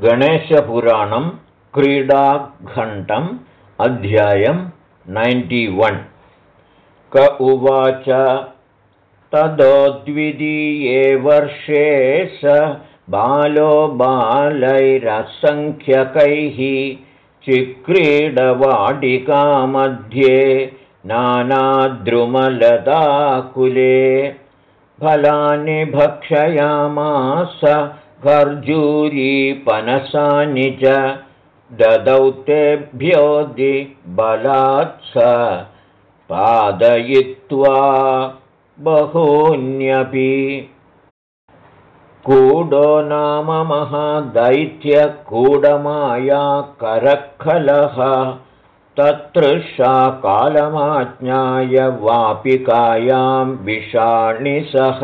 गणेशपुराणं क्रीडाघण्टम् अध्यायं वन्। क उवाच तदोद्वितीये वर्षे स बालो बालैरसङ्ख्यकैः चिक्रीडवाटिकामध्ये नानाद्रुमलदाकुले फलानि भक्षयामास गर्जूरीपनसानि च ददौ तेभ्योऽधिबलात् स पादयित्वा बहून्यपि। कूडो नाम महादैत्यकूडमाया करखलः ततृषा कालमाज्ञाय वापिकायां विषाणि सह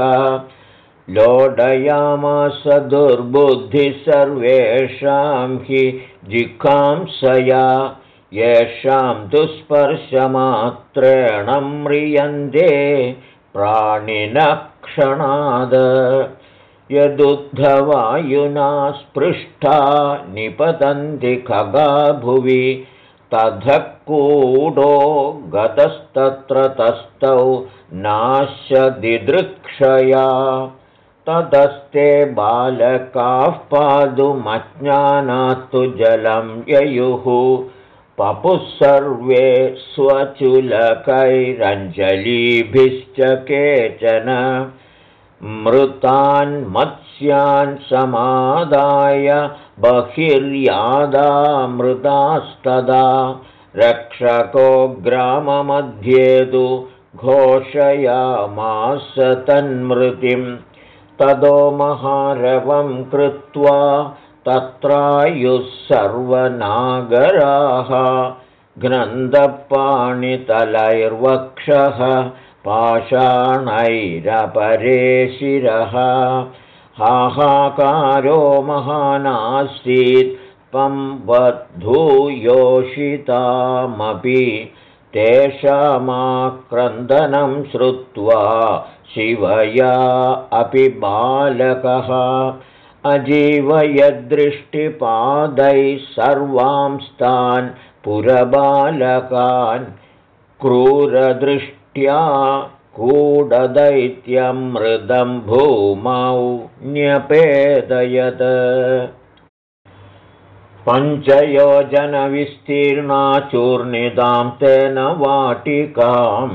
लोडयामास दुर्बुद्धिः सर्वेषां हि जिकांसया येषां दुःस्पर्शमात्रेण म्रियन्ते प्राणिनक्षणाद। यदुद्धवायुना स्पृष्टा निपतन्ति खगाभुवि तथकूडो गतस्तत्र तस्थौ नाश्यदिदृक्षया तदस्ते बालकाः पादुमज्ञानात्तु जलं ययुः। पपुः सर्वे स्वचुलकैरञ्जलीभिश्च केचन। मृतान् समादाय बहिर्यादामृतास्तदा। रक्षको ग्राममध्ये तु घोषयामास तन्मृतिं तदो महारवं कृत्वा तत्रायुः सर्वनागराः घ्नन्दपाणितलैर्वक्षः पाषाणैरपरे शिरः हाहाकारो महानासीत् पं बद्धूयोषितामपि तेषामाक्रन्दनं श्रुत्वा शिवया अपि बालकः अजीवयदृष्टिपादैः सर्वांस्तान् पुरबालकान् क्रूरदृष्ट्या कूडदैत्यमृदं भूमौ न्यपेदयत् पञ्चयोजनविस्तीर्णाचूर्णिदां तेन वाटिकां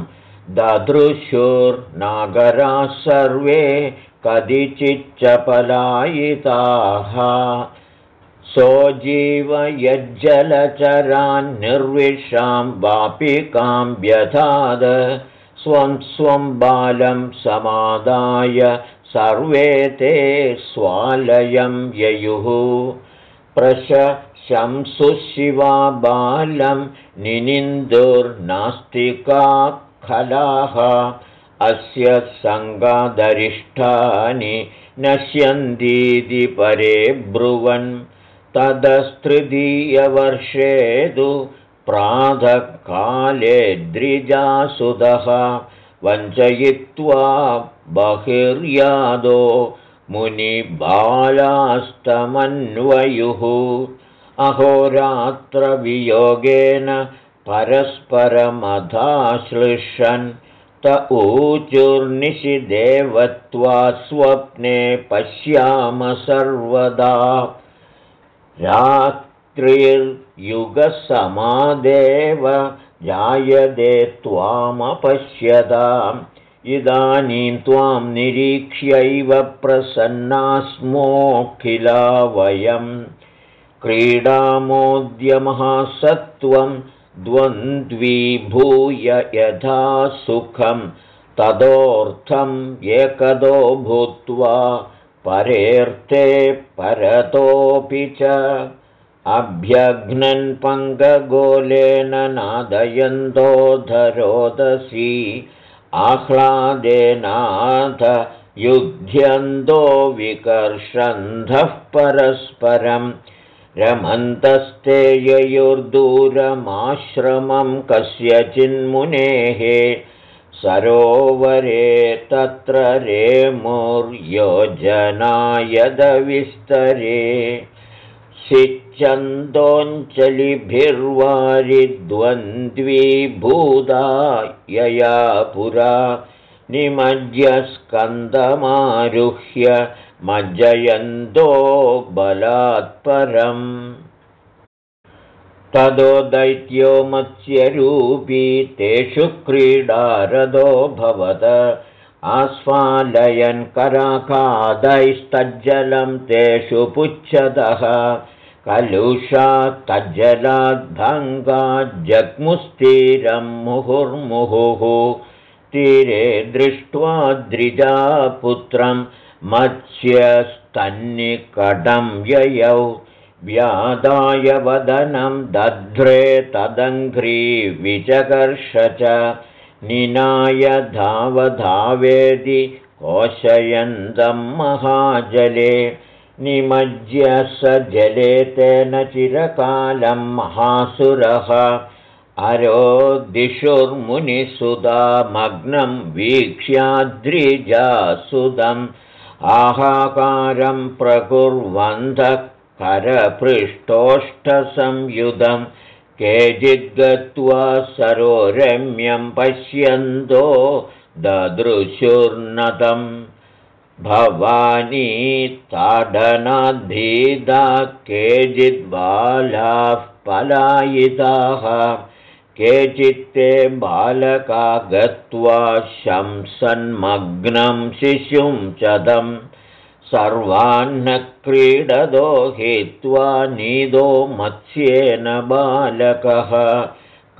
ददृशुर्नागराः सर्वे कदिचिच्चपलायिताः सोजीवयज्जलचरान्निर्विशां वापिकां व्यधाद स्वं स्वं बालं समादाय सर्वे ते स्वालयं ययुः। प्रशंसुशिवा बालं निनिन्दुर्नास्तिका खलाः। अस्य सङ्गादरिष्ठानि नश्यन्तीति परे ब्रुवन्। तदस्तृतीयवर्षे तु प्रातःकाले द्रिजासुदः वञ्चयित्वा बहिर्यादो मुनिबालास्तमन्वयुः। अहोरात्रवियोगेन परस्परमधाश्लिषन् त ऊचुर्निशिदेवत्वा स्वप्ने पश्याम सर्वदा। रात्रिर्युगसमादेव जायते त्वामपश्यताम्। इदानीं त्वां निरीक्ष्यैव प्रसन्ना स्मोऽखिला वयं क्रीडामोद्यमहासत्त्वं द्वन्द्वीभूय यथा सुखं तदोर्थम् एकदो भूत्वा परेऽर्थे परतोऽपि च। अभ्यघ्नन् पङ्गगोलेन नादयन्तोधरोदसी आह्लादेनाथ युध्यन्तो विकर्षन्धः परस्परं रमन्तस्ते ययुर्दूरमाश्रमं कस्यचिन्मुनेः सरोवरे तत्र रेमुर्योजनायदविस्तरे शिच्छन्दोञ्चलिभिर्वारिद्वन्द्वीभूता यया पुरा निमज्यस्कन्दमारुह्य मज्जयन्तो बलात्परम् तदो दैत्यो मत्स्यरूपी तेषु क्रीडारदो भवद आस्फालयन् कराकादैस्तज्जलं तेषु पुच्छदः। कलुषा तज्जलाद्भङ्गाज्जग्मुस्तीरं मुहुर्मुहुः। तीरे दृष्ट्वा द्रिजापुत्रं मत्स्यस्तन्निकटं ययौ व्यादाय वदनं दध्रे तदङ्घ्री विचकर्ष च निनाय धावधावेदि कोशयन्तं महाजले निमज्य स जले तेन चिरकालं महासुरः। अरोदिशुर्मुनिसुधामग्नं वीक्ष्याद्रिजासुदम् आहाकारं प्रकुर्वन्धः करपृष्ठोष्ठसंयुधं केचिद्गत्वा सरोरम्यं पश्यन्तो ददृशुर्नतम् भवानी ताडनाद्भीदा केचिद्बालाः पलायिताः केचित्ते बालका गत्वा शंसन्मग्नं शिशुं चदम् सर्वान्न क्रीडदो हित्वा नीदो मत्स्येन बालकः।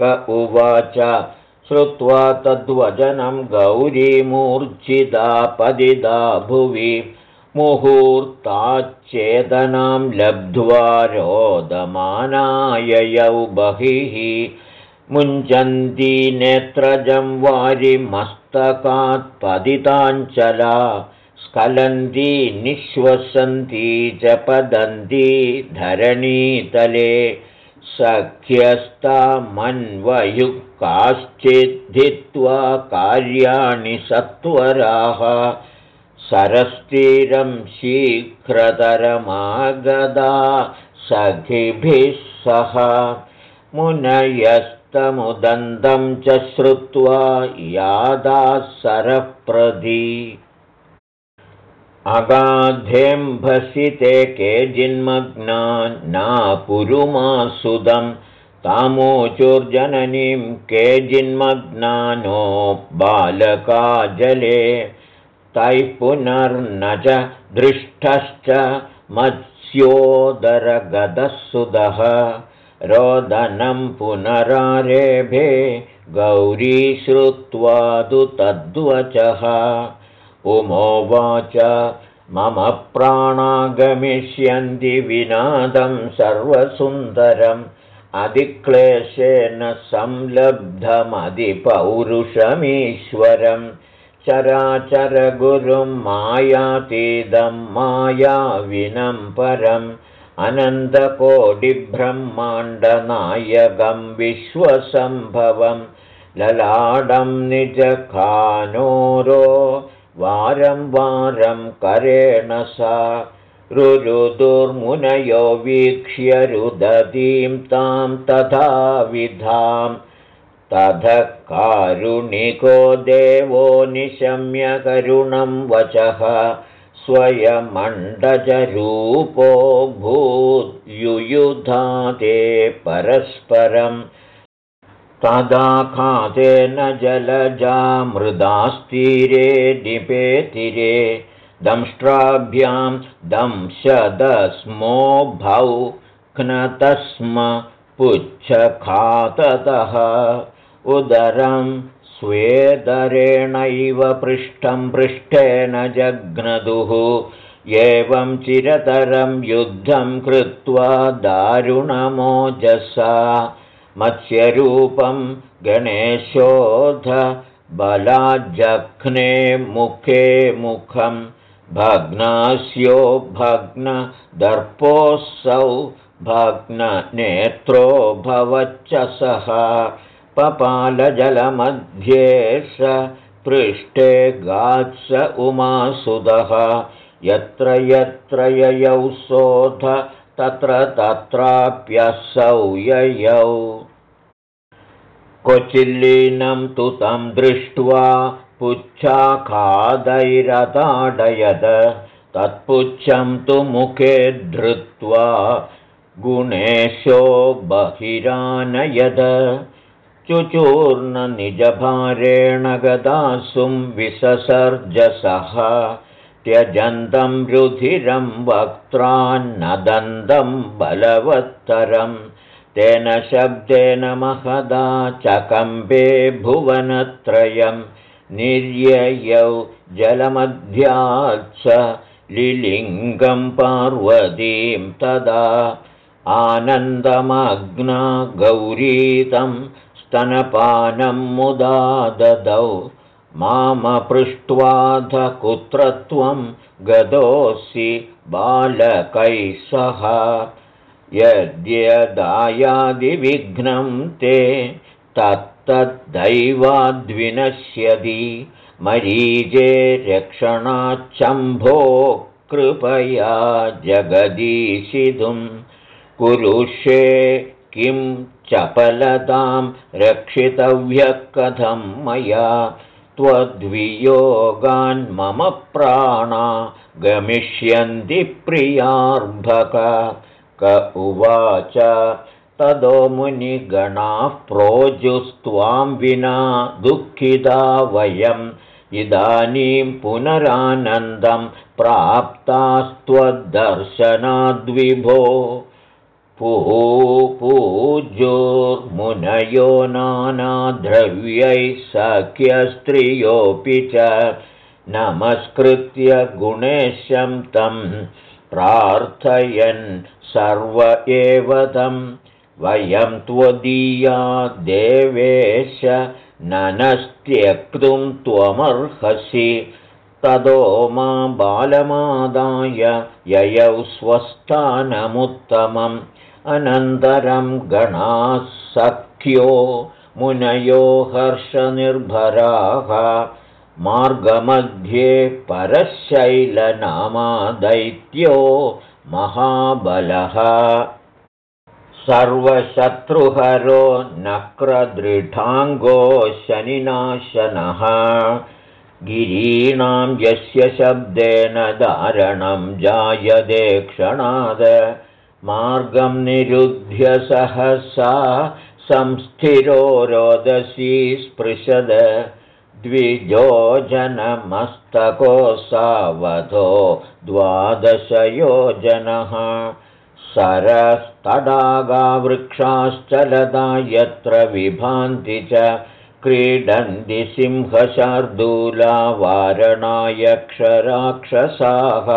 क उवाच श्रुत्वा तद्वचनं गौरीमूर्च्छिदा पदिदा भुवि। मुहूर्ताच्चेदनां लब्ध्वा रोदमानाययौ बहिः मुञ्चन्ती नेत्रजं वारिमस्तकात्पदिताञ्चला स्खलन्ती निःश्वसन्ती च पदन्ती धरणीतले सख्यस्तामन्वयुक्काश्चिद्धित्वा कार्याणि सत्वराः सरस्तीरं शीघ्रतरमागदा सखिभिः सह मुनयस्तमुदन्तं च श्रुत्वा यादाः सरप्रदी अगाधेऽम्भसिते के जिन्मग्ना नापुरुमासुदं। तामोचुर्जननीं के जिन्मग्नानो बालका जले तैः पुनर्न च दृष्टश्च मत्स्योदरगदः सुदः रोदनं पुनरारेभे गौरी श्रुत्वा तु तद्वचः। उमोवाच मम प्राणागमिष्यन्ति विनादं सर्वसुन्दरम्। अधिक्लेशेन संलब्धमधिपौरुषमीश्वरं चराचरगुरुं मायातीदं मायाविनं परम् अनन्तकोटिब्रह्माण्डनायकं विश्वसम्भवं ललाडं निजखानोरो वारं वारं करेण सा रुरुदुर्मुनयो वीक्ष्य रुदतीं तां तथा ततः कारुणिको देवो निशम्यकरुणं वचः स्वयमण्डजरूपो भूद्युयुधाते परस्परम्। तदा खातेन जलजा मृदास्तीरे निपेतिरे दंष्ट्राभ्यां दंशदस्मोभौ घ्नतस्म पुच्छखाततः। उदरं स्वेदरेणैव पृष्ठं पृष्ठेन जघ्नदुः एवं चिरतरं युद्धं कृत्वा दारुणमोजसा। मत्स्यरूपं गणेशोध बलाज्जघ्ने मुखे मुखं भग्नास्यो भग्नदर्पोऽसौ भग्ननेत्रो भवच्च सः पपालजलमध्ये स पृष्ठे गात्स उमासुदः यत्र यत्र ययौ शोध तत्र तत्राप्यसौ ययौ। क्वचिल्लीनं तु तं दृष्ट्वा पुच्छाखादैरताडयद तत्पुच्छं तु मुखे धृत्वा गुणेशो बहिरानयद चुचूर्णनिजभारेण गदासुं विससर्जसः त्यजन्तं रुधिरं वक्त्रान्नदन्तं बलवत्तरं तेन शब्देन महदा चकम्बे भुवनत्रयं निर्ययौ जलमध्याच्च लिलिङ्गं पार्वतीं तदा आनन्दमग्ना गौरीतं स्तनपानं मुदा ददौ मामपृष्ट्वाध कुत्र त्वं गतोऽसि बालकैः सह। यद्यदायादिविघ्नं ते तत्तद्दैवाद्विनश्यति। मरीजे रक्षणाच्छम्भो कृपया जगदीशितुं कुरुषे किं चपलतां रक्षितव्यः कथं मया? त्वद्वियोगान्मम प्राणा गमिष्यन्ति प्रियार्भक। क उवाच तदो मुनिगणाः प्रोजुस्त्वां विना दुःखिता वयम्। इदानीं पुनरानन्दं प्राप्तास्त्वद्दर्शनाद्विभो पूपूजोर्मुनयो नानाद्रव्यैः सख्यस्त्रियोऽपि च नमस्कृत्य गुणेशं तं प्रार्थयन् सर्व एव तं। वयं त्वदीया देवेश ननस्त्यक्तुं त्वमर्हसि। तदो मा बालमादाय ययौ स्वस्थानमुत्तमम् अनन्तरं गणाः सख्यो मुनयो हर्षनिर्भराः। मार्गमध्ये परशैलनामा दैत्यो महाबलः। सर्वशत्रुहरो नक्रदृढाङ्गो शनिनाशनः। गिरीणां यस्य शब्देन धारणं जायते क्षणाद मार्गं निरुध्य सहसा संस्थिरो रोदसी स्पृशद द्विजोजनमस्तको सावधो द्वादशयोजनः सरस्तडागावृक्षाश्चलदा यत्र विभान्ति च क्रीडन्ति सिंहशार्दूला वारणायक्षराक्षसाः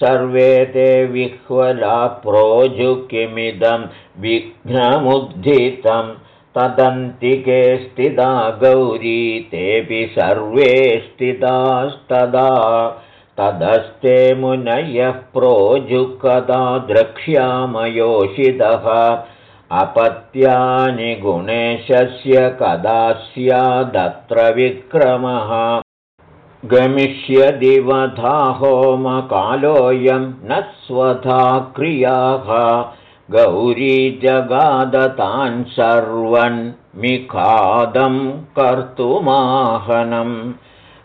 सर्वे ते विह्वला प्रोजु किमिदं विघ्नमुद्धितं तदन्तिके स्थिता गौरी तेऽपि सर्वे स्थितास्तदा तदस्ते मुनयः प्रोजुकदा द्रक्ष्यामयोषितः अपत्यानि गुणेशस्य कदा स्यादत्र विक्रमः गमिष्यदिवधा होमकालोऽयं न स्वधा क्रियाः। गौरी जगादतान् सर्वन्मिखादं कर्तुमाहनं।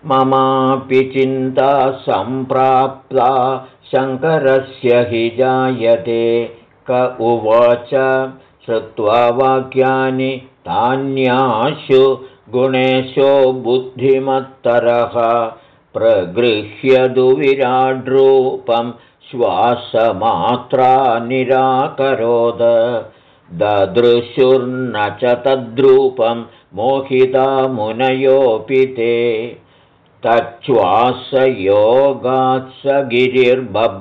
ममापि चिन्ता सम्प्राप्ता शङ्करस्य हि जायते। क उवाच श्रुत्वा वाक्यानि तान्याशु गुणेशो बुद्धिमत्तरः प्रगृह्यदु विराड्रूपं श्वासमात्रा निराकरोद ददृशुर्न च तद्रूपं मोहिता मुनयोऽपि ते। तच्छ्वासयोगात्स गिरिर्बभ्रामगगने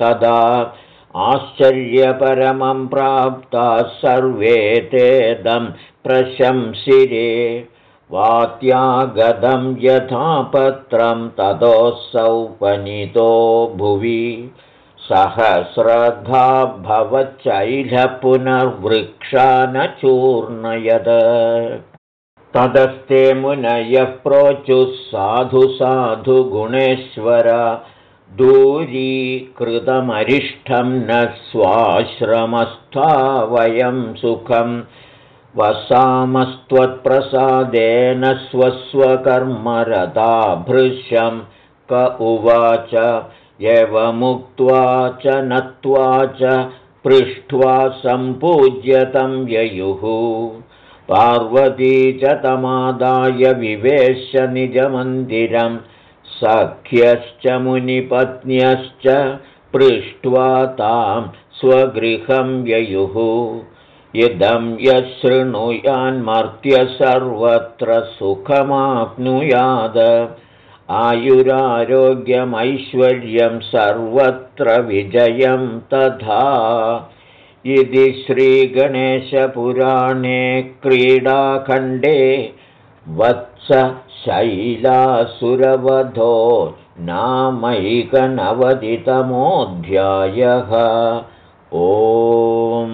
तदा आश्चर्यपरमं प्राप्ताः सर्वे तेदं प्रशंसिरे। वात्यागतं यथा पत्रं ततोऽसौपनीतो भुवि। सहस्रधा भवच्चैल पुनर्वृक्षा न चूर्णयद तदस्ते मुनयः प्रोचुः साधु साधु गुणेश्वर। दूरीकृतमरिष्ठं न स्वाश्रमस्था वयं सुखं वसामस्त्वत्प्रसादेन स्वस्वकर्मरता भृश्यं क उवाच एवमुक्त्वा च नत्वा च पृष्ट्वा सम्पूज्यतं ययुः। पार्वती च तमादाय विवेश निजमन्दिरं सख्यश्च मुनिपत्न्यश्च पृष्ट्वा तां स्वगृहं ययुः इदं यशृणुयान्मर्त्य सर्वत्र सुखमाप्नुयाद। आयुरारोग्यमैश्वर्यं सर्वत्र विजयं तथा। इति श्रीगणेशपुराणे क्रीडाखण्डे वत्सशैलासुरवधो नामैकनवतितमोऽध्यायः। ओ